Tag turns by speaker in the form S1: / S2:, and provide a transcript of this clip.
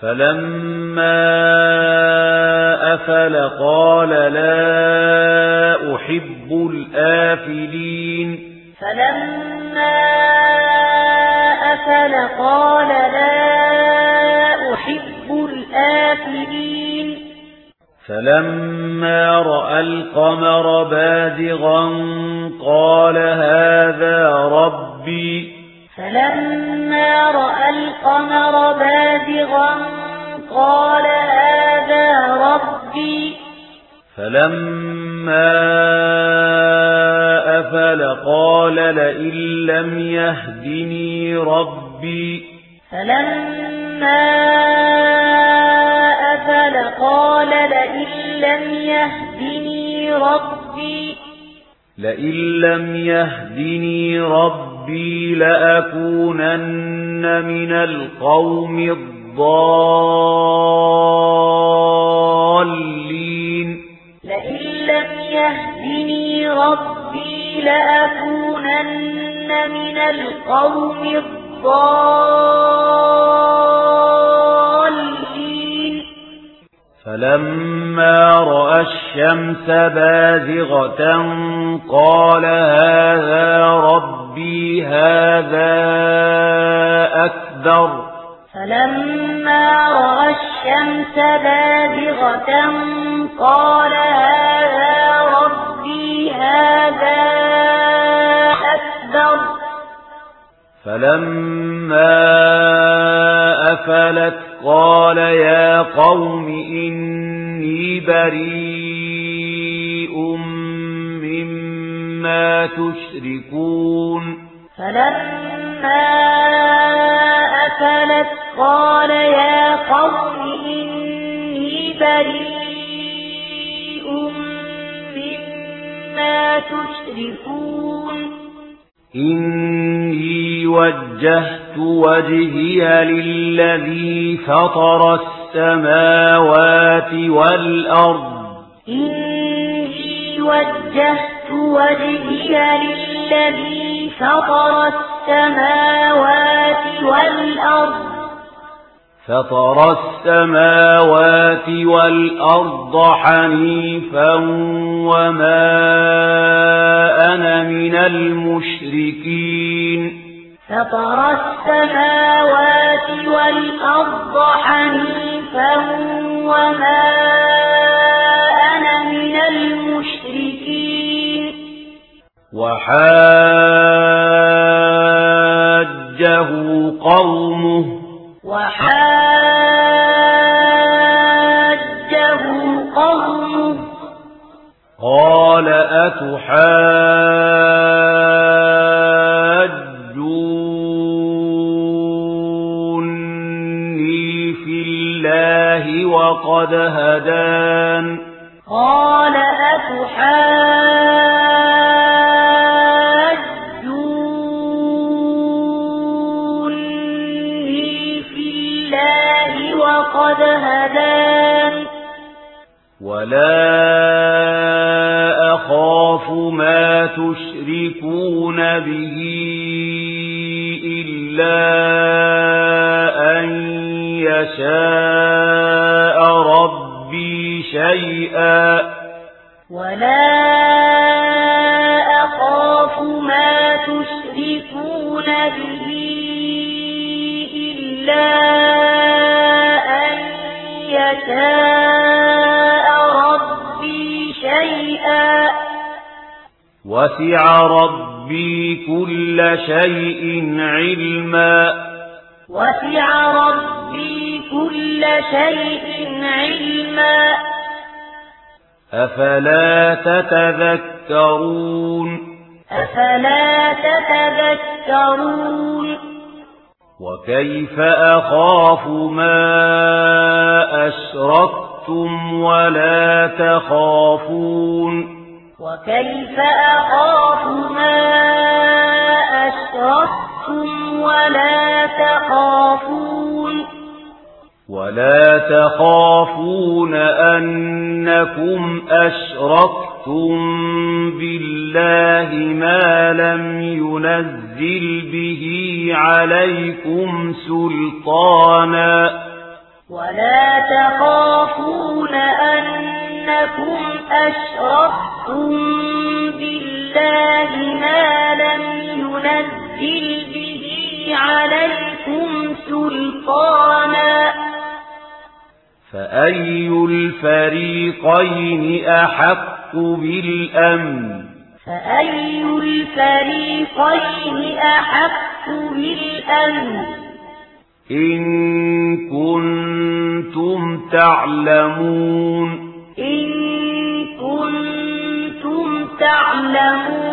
S1: فلما أفل قال لا أحب الآفلين
S2: فلما أفل قال لا أحب الآفلين
S1: فلما رأى القمر بَادِغًا قال هذا ربي
S2: فلما
S1: فلما أفل قال لئن لم يهدني ربي.
S2: فلما أفل قال لئن لم يهدني ربي.
S1: لئن لم يهدني ربي لأكونن من القوم الضالين.
S2: يهدني ربي لأكونن من القوم الضالين.
S1: فلما رأى الشمس بازغة قال هذا ربي هذا أكبر.
S2: فلما رأى الشمس بازغة قال هذا هذا أكبر
S1: فلما أفلت قال يا قوم إني بريء مما تشركون
S2: فلما أفلت قال يا قوم إني بريء تشركون.
S1: إني وجهت وجهي للذي فطر السماوات والأرض.
S2: إني وجهت وجهي للذي فطر السماوات والأرض.
S1: فطر السماوات والأرض حنيفا وما أنا من المشركين
S2: فطر السماوات والأرض حنيفا وما أنا من المشركين
S1: وحاجه قوم أتحاجوني في الله وقد هدان.
S2: قال أتحاجوني في الله وقد هدان.
S1: ولا أخاف ما تشركون به إلا أن يشاء ربي شيئا
S2: ولا أخاف ما تشركون به إلا أن يشاء ربي شيئا
S1: وسع ربي كل شيء علما.
S2: وسع ربي كل شيء علما.
S1: أفلا تتذكرون؟
S2: أفلا تتذكرون؟
S1: وكيف أخاف ما أشركتم ولا تخافون؟
S2: وكيف أخاف ما أشرفتم ولا تخافون
S1: ولا تخافون أنكم أشرفتم بالله ما لم ينزل به عليكم سلطانا
S2: ولا تخافون أنكم أشرفتم بالله ما لم ينزل به عليكم سلطانا.
S1: فأي الفريقين أحق بالأمن؟
S2: فأي الفريقين أحق بالأمن؟
S1: إن كنتم تعلمون.
S2: إن يعلمون